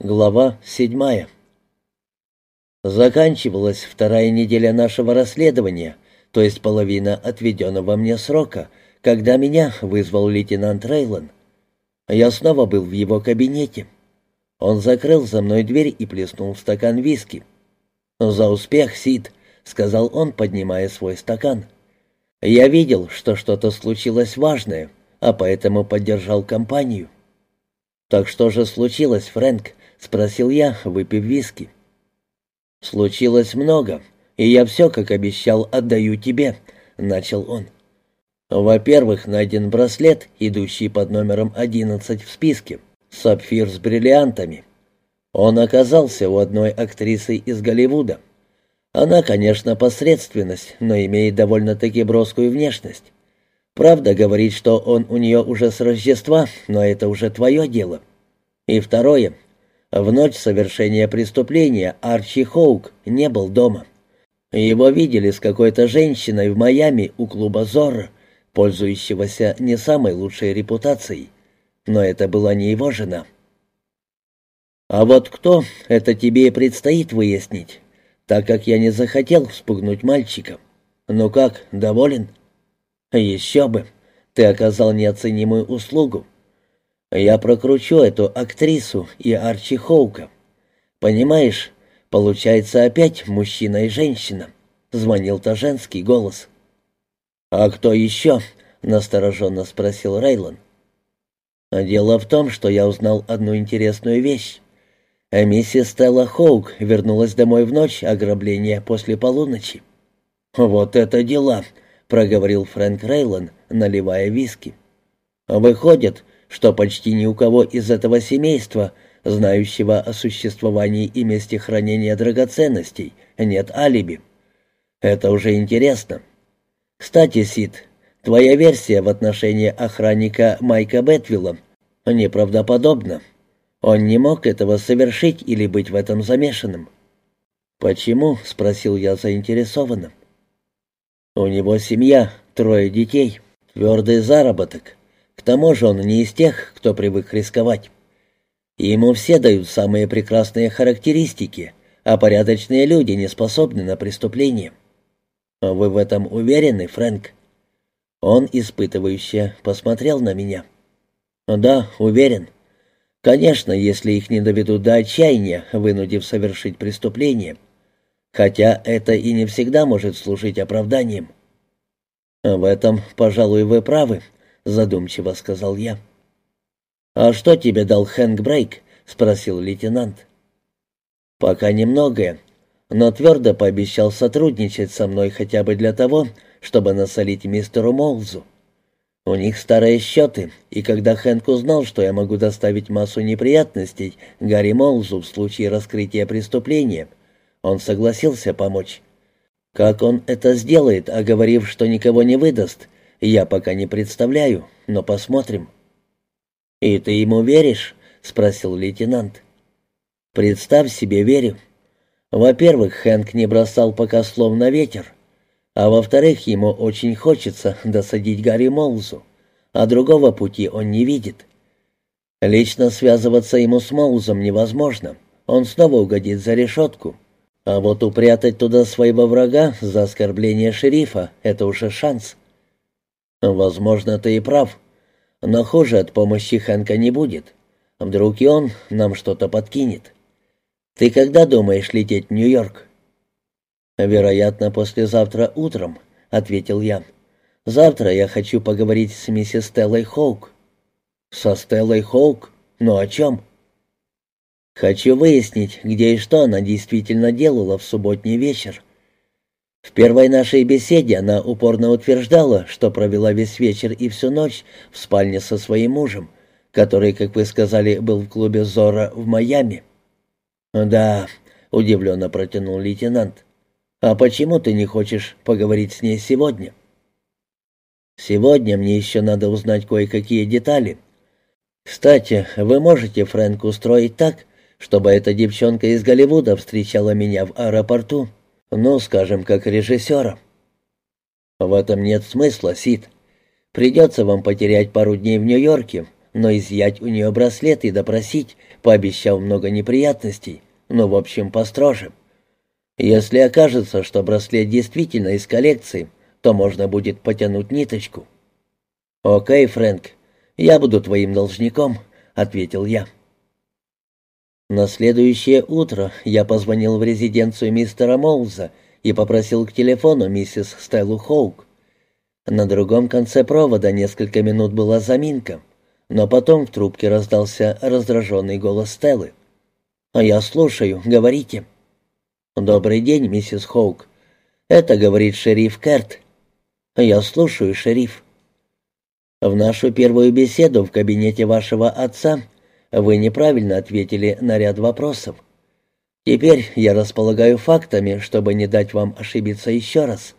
Глава седьмая. Заканчивалась вторая неделя нашего расследования, то есть половина отведенного мне срока, когда меня вызвал лейтенант Рейлон. Я снова был в его кабинете. Он закрыл за мной дверь и плеснул в стакан виски. «За успех, Сид», — сказал он, поднимая свой стакан. «Я видел, что что-то случилось важное, а поэтому поддержал компанию». «Так что же случилось, Фрэнк?» — спросил я, выпив виски. «Случилось много, и я все, как обещал, отдаю тебе», — начал он. «Во-первых, найден браслет, идущий под номером 11 в списке, сапфир с бриллиантами. Он оказался у одной актрисы из Голливуда. Она, конечно, посредственность, но имеет довольно-таки броскую внешность. Правда, говорит, что он у нее уже с Рождества, но это уже твое дело. И второе, в ночь совершения преступления Арчи Хоук не был дома. Его видели с какой-то женщиной в Майами у клуба «Зорро», пользующегося не самой лучшей репутацией. Но это была не его жена. А вот кто, это тебе и предстоит выяснить, так как я не захотел вспугнуть мальчика. Ну как, доволен? Еще бы. Ты оказал неоценимую услугу. Я прокручу эту актрису и Арчи Хоука. Понимаешь, получается опять мужчина и женщина. Звонил-то женский голос. «А кто еще?» — настороженно спросил Рейлон. «Дело в том, что я узнал одну интересную вещь. Миссис Стелла Хоук вернулась домой в ночь ограбления после полуночи». «Вот это дела!» — проговорил Фрэнк Рейлон, наливая виски. «Выходит, что почти ни у кого из этого семейства, знающего о существовании и месте хранения драгоценностей, нет алиби. Это уже интересно. Кстати, Сид, твоя версия в отношении охранника Майка Бетвилла неправдоподобна. Он не мог этого совершить или быть в этом замешанным. «Почему?» — спросил я заинтересованно. «У него семья, трое детей, твердый заработок. К тому же он не из тех, кто привык рисковать. Ему все дают самые прекрасные характеристики, а порядочные люди не способны на преступление. Вы в этом уверены, Фрэнк? Он испытывающе посмотрел на меня. Да, уверен. Конечно, если их не доведут до отчаяния, вынудив совершить преступление. Хотя это и не всегда может служить оправданием. В этом, пожалуй, вы правы, — задумчиво сказал я. «А что тебе дал Хэнк Брейк?» — спросил лейтенант. «Пока немногое, но твердо пообещал сотрудничать со мной хотя бы для того, чтобы насолить мистеру Молзу. У них старые счеты, и когда Хэнк узнал, что я могу доставить массу неприятностей Гарри Молзу в случае раскрытия преступления, он согласился помочь. Как он это сделает, оговорив, что никого не выдаст, я пока не представляю, но посмотрим». «И ты ему веришь?» — спросил лейтенант. «Представь себе, верю. Во-первых, Хэнк не бросал пока слов на ветер, а во-вторых, ему очень хочется досадить Гарри Молзу, а другого пути он не видит. Лично связываться ему с Молзом невозможно, он снова угодит за решетку». А вот упрятать туда своего врага за оскорбление шерифа — это уже шанс. «Возможно, ты и прав. Но хуже от помощи Хэнка не будет. Вдруг и он нам что-то подкинет. Ты когда думаешь лететь в Нью-Йорк?» «Вероятно, послезавтра утром», — ответил я. «Завтра я хочу поговорить с миссис Стеллой Хоук». «Со Стеллой Хоук? Ну о чем?» «Хочу выяснить, где и что она действительно делала в субботний вечер. В первой нашей беседе она упорно утверждала, что провела весь вечер и всю ночь в спальне со своим мужем, который, как вы сказали, был в клубе «Зора» в Майами. «Да», — удивленно протянул лейтенант. «А почему ты не хочешь поговорить с ней сегодня?» «Сегодня мне еще надо узнать кое-какие детали. Кстати, вы можете Фрэнк устроить так, чтобы эта девчонка из Голливуда встречала меня в аэропорту?» Ну, скажем, как режиссера. В этом нет смысла, Сид. Придется вам потерять пару дней в Нью-Йорке, но изъять у нее браслет и допросить, пообещав много неприятностей, но в общем построже. Если окажется, что браслет действительно из коллекции, то можно будет потянуть ниточку. «Окей, Фрэнк, я буду твоим должником», — ответил я. На следующее утро я позвонил в резиденцию мистера Моуза и попросил к телефону миссис Стеллу Хоук. На другом конце провода несколько минут была заминка, но потом в трубке раздался раздраженный голос Стеллы. «А я слушаю, говорите». «Добрый день, миссис Хоук. Это говорит шериф Керт». «Я слушаю, шериф». В нашу первую беседу в кабинете вашего отца вы неправильно ответили на ряд вопросов. Теперь я располагаю фактами, чтобы не дать вам ошибиться еще раз.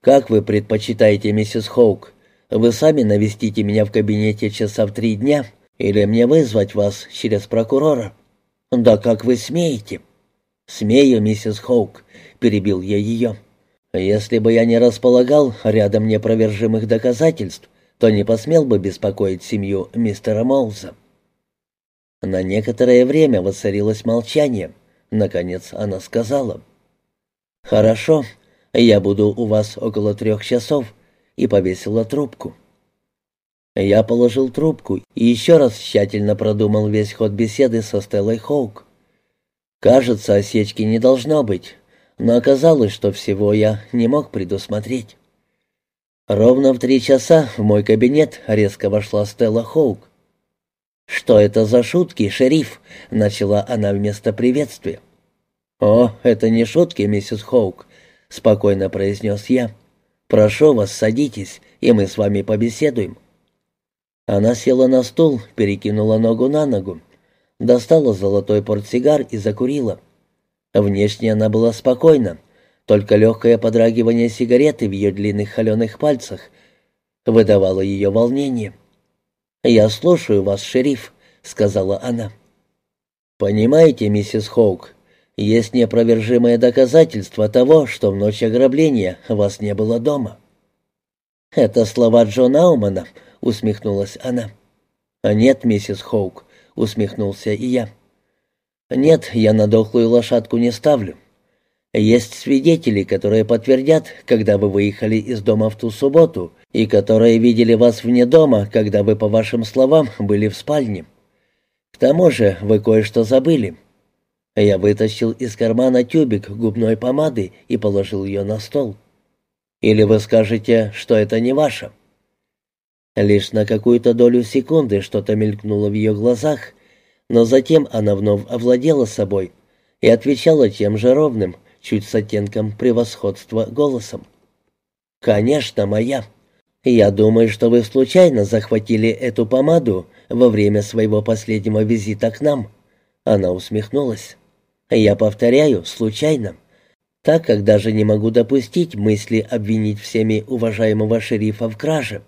Как вы предпочитаете, миссис Хоук? Вы сами навестите меня в кабинете часа в три дня или мне вызвать вас через прокурора? Да как вы смеете? Смею, миссис Хоук, перебил я ее. Если бы я не располагал рядом непровержимых доказательств, то не посмел бы беспокоить семью мистера Моуза. На некоторое время воцарилось молчание. Наконец она сказала. «Хорошо, я буду у вас около трех часов», и повесила трубку. Я положил трубку и еще раз тщательно продумал весь ход беседы со Стеллой Хоук. Кажется, осечки не должно быть, но оказалось, что всего я не мог предусмотреть. Ровно в три часа в мой кабинет резко вошла Стелла Хоук. «Что это за шутки, шериф?» — начала она вместо приветствия. «О, это не шутки, миссис Хоук», — спокойно произнес я. «Прошу вас, садитесь, и мы с вами побеседуем». Она села на стул, перекинула ногу на ногу, достала золотой портсигар и закурила. Внешне она была спокойна, только легкое подрагивание сигареты в ее длинных холеных пальцах выдавало ее волнение. «Я слушаю вас, шериф», — сказала она. «Понимаете, миссис Хоук, есть неопровержимое доказательство того, что в ночь ограбления вас не было дома». «Это слова Джона Аумана», — усмехнулась она. «А нет, миссис Хоук», — усмехнулся и я. «Нет, я на дохлую лошадку не ставлю. Есть свидетели, которые подтвердят, когда вы выехали из дома в ту субботу, и которые видели вас вне дома, когда вы, по вашим словам, были в спальне. К тому же вы кое-что забыли. Я вытащил из кармана тюбик губной помады и положил ее на стол. Или вы скажете, что это не ваше? Лишь на какую-то долю секунды что-то мелькнуло в ее глазах, но затем она вновь овладела собой и отвечала тем же ровным, чуть с оттенком превосходства голосом. «Конечно, моя. Я думаю, что вы случайно захватили эту помаду во время своего последнего визита к нам». Она усмехнулась. «Я повторяю, случайно. Так как даже не могу допустить мысли обвинить всеми уважаемого шерифа в краже.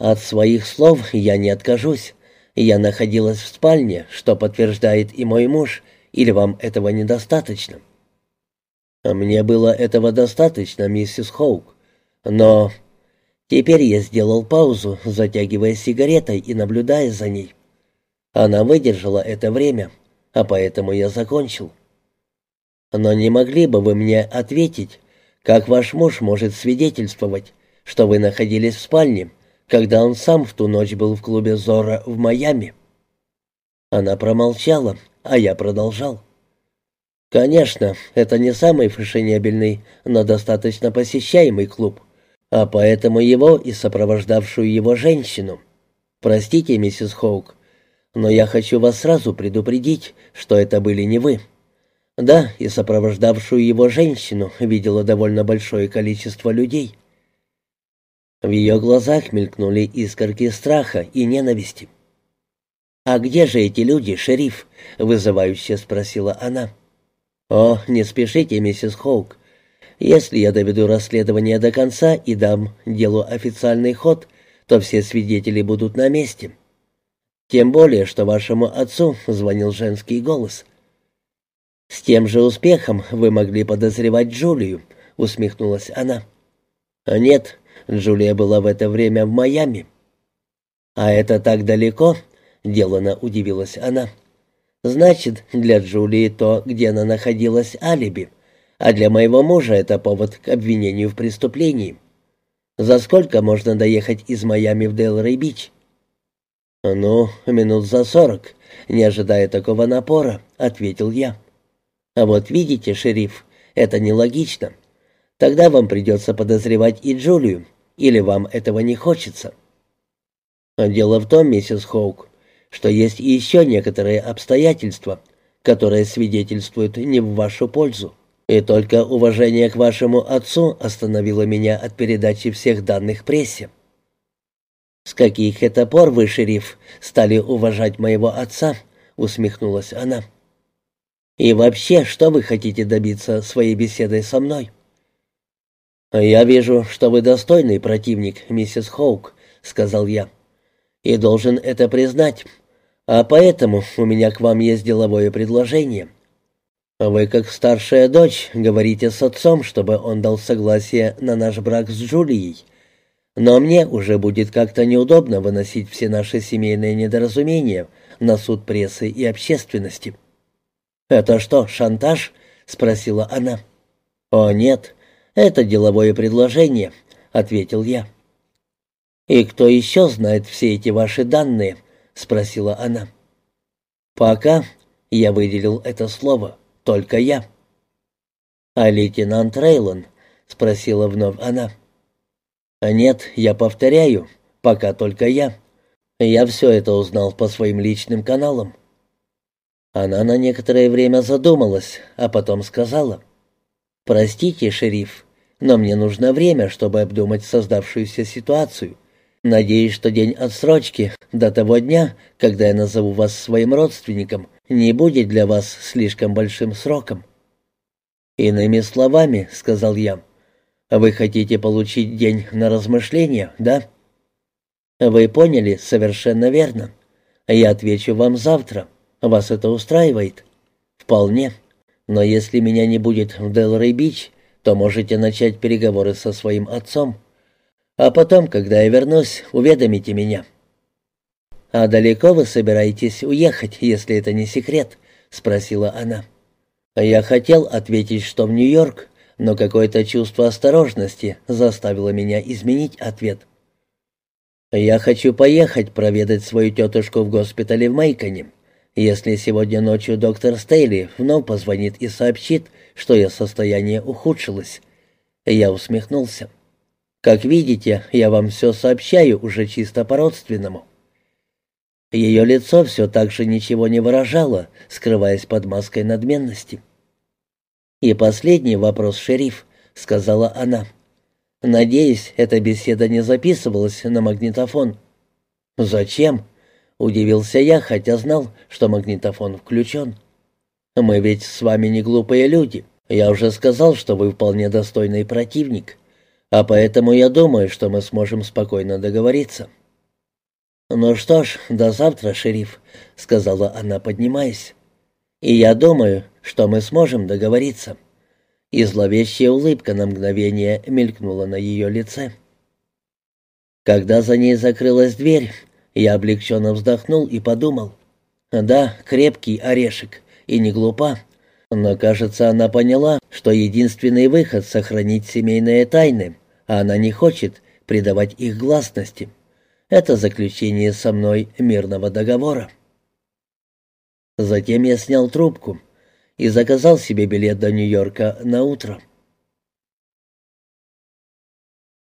От своих слов я не откажусь. Я находилась в спальне, что подтверждает и мой муж, или вам этого недостаточно?» «Мне было этого достаточно, миссис Хоук. Но...» Теперь я сделал паузу, затягивая сигаретой и наблюдая за ней. Она выдержала это время, а поэтому я закончил. «Но не могли бы вы мне ответить, как ваш муж может свидетельствовать, что вы находились в спальне, когда он сам в ту ночь был в клубе «Зора» в Майами?» Она промолчала, а я продолжал. Конечно, это не самый фешенебельный, но достаточно посещаемый клуб, а поэтому его и сопровождавшую его женщину. Простите, миссис Хоук, но я хочу вас сразу предупредить, что это были не вы. Да, и сопровождавшую его женщину видела довольно большое количество людей. В ее глазах мелькнули искорки страха и ненависти. «А где же эти люди, шериф?» — вызывающе спросила она. «О, не спешите, миссис Хоук. Если я доведу расследование до конца и дам делу официальный ход, то все свидетели будут на месте. Тем более, что вашему отцу звонил женский голос». «С тем же успехом вы могли подозревать Джулию», — усмехнулась она. «А нет, Джулия была в это время в Майами». «А это так далеко?» — делано удивилась она. Значит, для Джулии то, где она находилась, алиби, а для моего мужа это повод к обвинению в преступлении. За сколько можно доехать из Майами в Делрей-Бич?» «Ну, минут за сорок, не ожидая такого напора», — ответил я. «А вот видите, шериф, это нелогично. Тогда вам придется подозревать и Джулию, или вам этого не хочется?» «Дело в том, миссис Хоук, что есть еще некоторые обстоятельства, которые свидетельствуют не в вашу пользу. И только уважение к вашему отцу остановило меня от передачи всех данных прессе. «С каких это пор вы, шериф, стали уважать моего отца?» — усмехнулась она. «И вообще, что вы хотите добиться своей беседой со мной?» «Я вижу, что вы достойный противник, миссис Хоук», — сказал я. «И должен это признать. А поэтому у меня к вам есть деловое предложение. Вы, как старшая дочь, говорите с отцом, чтобы он дал согласие на наш брак с Джулией. Но мне уже будет как-то неудобно выносить все наши семейные недоразумения на суд прессы и общественности». «Это что, шантаж?» — спросила она. «О, нет, это деловое предложение», — ответил я. «И кто еще знает все эти ваши данные?» — спросила она. «Пока», — я выделил это слово, — «только я». «А лейтенант Рейлон?» — спросила вновь она. «Нет, я повторяю, пока только я. Я все это узнал по своим личным каналам. Она на некоторое время задумалась, а потом сказала. «Простите, шериф, но мне нужно время, чтобы обдумать создавшуюся ситуацию. Надеюсь, что день отсрочки до того дня, когда я назову вас своим родственником, не будет для вас слишком большим сроком». «Иными словами», — сказал я, — «вы хотите получить день на размышление, да?» «Вы поняли совершенно верно. Я отвечу вам завтра». Вас это устраивает? Вполне. Но если меня не будет в Делрей-Бич, то можете начать переговоры со своим отцом. А потом, когда я вернусь, уведомите меня. А далеко вы собираетесь уехать, если это не секрет? спросила она. Я хотел ответить, что в Нью-Йорк, но какое-то чувство осторожности заставило меня изменить ответ. Я хочу поехать проведать свою тетушку в госпитале в Мейконе. Если сегодня ночью доктор Стейли вновь позвонит и сообщит, что ее состояние ухудшилось. Я усмехнулся. Как видите, я вам все сообщаю уже чисто по-родственному. Ее лицо все так же ничего не выражало, скрываясь под маской надменности. «И последний вопрос, шериф», — сказала она. «Надеюсь, эта беседа не записывалась на магнитофон». «Зачем?» Удивился я, хотя знал, что магнитофон включен. «Мы ведь с вами не глупые люди. Я уже сказал, что вы вполне достойный противник. А поэтому я думаю, что мы сможем спокойно договориться». «Ну что ж, до завтра, шериф», — сказала она, поднимаясь. «И я думаю, что мы сможем договориться». И зловещая улыбка на мгновение мелькнула на ее лице. Когда за ней закрылась дверь, я облегченно вздохнул и подумал. Да, крепкий орешек, и не глупа. Но, кажется, она поняла, что единственный выход — сохранить семейные тайны, а она не хочет придавать их гласности. Это заключение со мной мирного договора. Затем я снял трубку и заказал себе билет до Нью-Йорка на утро.